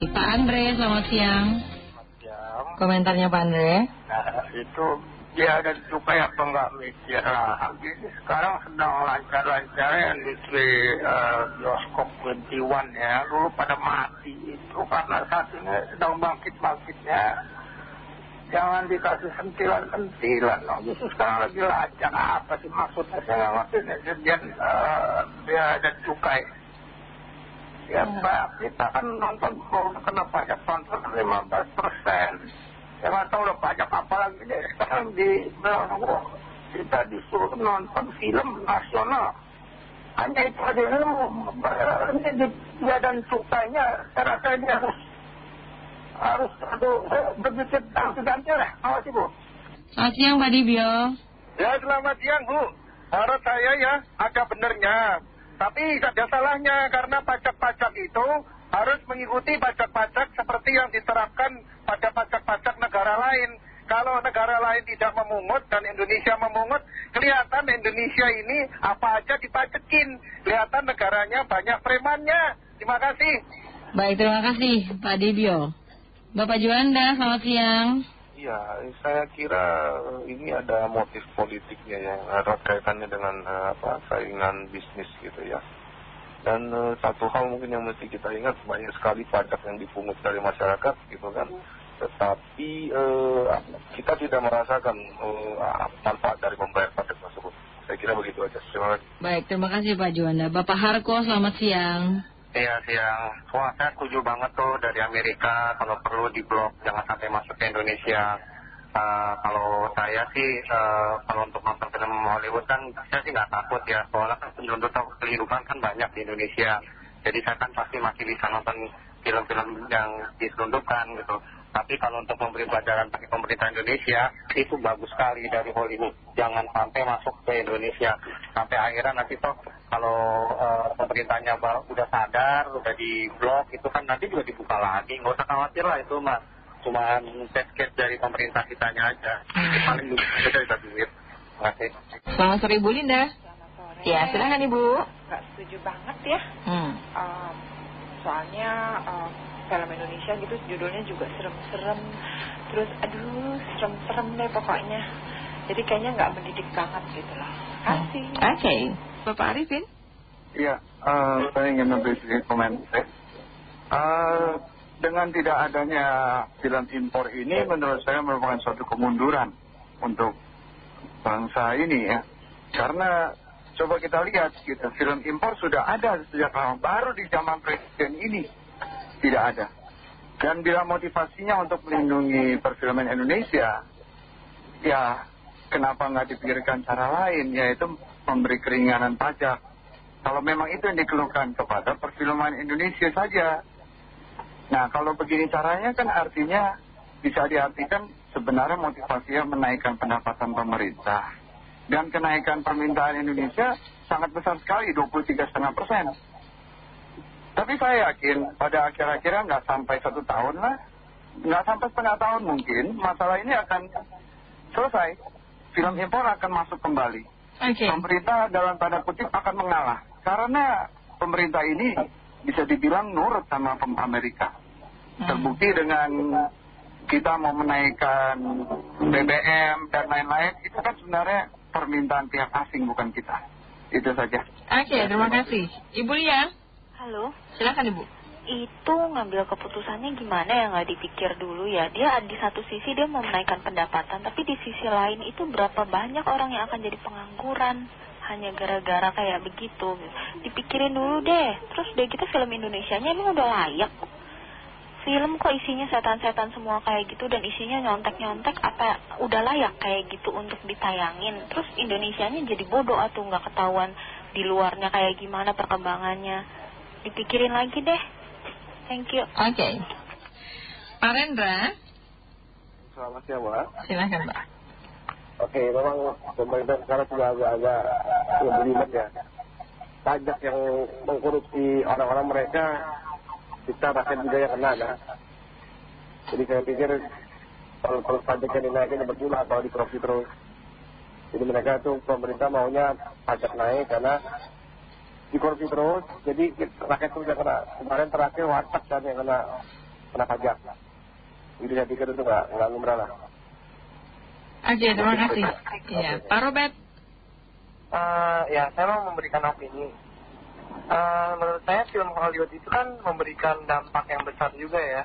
Pak Andre, selamat siang. Jam. Komentarnya Pak Andre. Nah, itu dia ada cukai apa enggak mikir lah. Jadi sekarang sedang lancar-lancar industri uh, bioskop 21 ya. Dulu pada mati itu karena saat ini sedang bangkit-bangkitnya. Jangan dikasih sentilan-sentilan. No. Justru sekarang lagi lancar. Apa sih maksudnya? Saya nggak ngerti nih. Uh, dia ada cukai. Ya, Pak, kita kan nonton kalau kena pajak tonton 15 persen. Saya nggak tahu udah pajak apa lagi deh. Sekarang di Belanda kita disuruh nonton film nasional. Hanya itu aja ini di dia dan cukainya, saya rasa dia harus harus aduh begitu ganti lah. Awas ibu. Selamat siang Pak Dibio. Ya selamat siang Bu. Menurut saya ya ada benernya. Tapi ada salahnya karena pajak-pajak itu harus mengikuti pajak-pajak seperti yang diterapkan pada pajak-pajak negara lain. Kalau negara lain tidak memungut dan Indonesia memungut, kelihatan Indonesia ini apa aja dipajekin. Kelihatan negaranya banyak premannya. Terima kasih. Baik, terima kasih Pak Dibio. Bapak Juanda, selamat siang. Iya, saya kira ini ada motif politiknya yang ada kaitannya dengan uh, apa saingan bisnis gitu ya. Dan uh, satu hal mungkin yang mesti kita ingat banyak sekali pajak yang dipungut dari masyarakat gitu kan. Tetapi kita tidak merasakan manfaat dari membayar pajak tersebut. Saya kira begitu aja. Terima kasih. Baik, terima kasih Pak Juanda. Bapak Harko, selamat siang. Iya siang. Wah saya setuju banget tuh dari Amerika kalau perlu diblok jangan sampai masuk ke Indonesia. Uh, kalau saya sih uh, kalau untuk nonton film Hollywood kan saya sih nggak takut ya soalnya kan penyelundup kehidupan kan banyak di Indonesia. Jadi saya kan pasti masih bisa nonton film-film yang diselundupkan gitu. Tapi kalau untuk memberi pelajaran bagi pemerintah Indonesia itu bagus sekali dari Hollywood. Jangan sampai masuk ke Indonesia. Sampai akhirnya nanti toh kalau uh, pemerintahnya udah sadar, udah di blok, itu kan nanti juga dibuka lagi. Nggak usah khawatir lah itu mah. Cuma test case dari pemerintah kitanya aja. Itu paling bisa kita duit. Terima kasih. Selamat sore Ibu Linda. Selamat sore. Ya, silakan Ibu. Nggak setuju banget ya. Hmm. Um, soalnya um, film Indonesia gitu judulnya juga serem-serem. Terus aduh serem-serem deh pokoknya. Jadi kayaknya nggak mendidik banget gitu loh. Kasih. Oke. Bapak Arifin? Iya, uh, saya ingin memberi sedikit komentar. Uh, dengan tidak adanya film impor ini menurut saya merupakan suatu kemunduran untuk bangsa ini ya. Karena coba kita lihat gitu, film impor sudah ada sejak lama, baru di zaman presiden ini tidak ada. Dan bila motivasinya untuk melindungi perfilman Indonesia, ya kenapa nggak dipikirkan cara lain, yaitu memberi keringanan pajak. Kalau memang itu yang dikeluhkan kepada perfilman Indonesia saja. Nah kalau begini caranya kan artinya bisa diartikan sebenarnya motivasinya menaikkan pendapatan pemerintah. Dan kenaikan permintaan Indonesia sangat besar sekali, 23,5 persen. Tapi saya yakin pada akhir-akhirnya nggak sampai satu tahun lah, nggak sampai setengah tahun mungkin, masalah ini akan selesai. Film impor akan masuk kembali. Oke. Pemerintah dalam tanda kutip akan mengalah. Karena pemerintah ini bisa dibilang nurut sama Amerika. Terbukti dengan kita mau menaikkan BBM dan lain-lain, itu kan sebenarnya permintaan pihak asing bukan kita. Itu saja. Oke, terima kasih. Ibu Lia, Halo, silakan Ibu. itu ngambil keputusannya gimana ya nggak dipikir dulu ya. Dia di satu sisi dia mau menaikkan pendapatan, tapi di sisi lain itu berapa banyak orang yang akan jadi pengangguran hanya gara-gara kayak begitu. Dipikirin dulu deh. Terus udah gitu film Indonesianya emang udah layak. Film kok isinya setan-setan semua kayak gitu dan isinya nyontek-nyontek apa udah layak kayak gitu untuk ditayangin. Terus Indonesianya jadi bodoh atau nggak ketahuan di luarnya kayak gimana perkembangannya. Dipikirin lagi deh. Thank you. Oke. Pak Rendra, Selamat siang, Pak. silakan Pak. Oke, memang pemerintah sekarang sudah agak-agak berlibat ya. Pajak yang mengkorupsi orang-orang mereka, kita rakyat juga yang kena kan. Jadi saya pikir kalau, kalau pajak yang dinaikin berjumlah kalau dikorupsi terus. Jadi mereka tuh pemerintah maunya pajak naik karena dikorupsi terus. Jadi rakyat yang kena. Kemarin terakhir warteg kan yang kena kena pajak. Jadi saya pikir itu nggak nggak lumrah lah. Oke, terima kasih. Iya, Pak Robert. Uh, ya, saya mau memberikan opini. Uh, menurut saya film Hollywood itu kan memberikan dampak yang besar juga ya.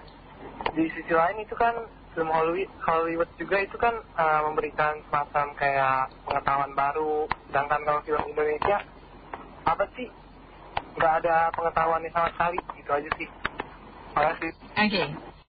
Di sisi lain itu kan film Hollywood, Hollywood juga itu kan uh, memberikan semacam kayak pengetahuan baru. Sedangkan kalau film Indonesia, apa sih? Nggak ada pengetahuannya sama sekali, gitu aja sih. Terima kasih. Oke.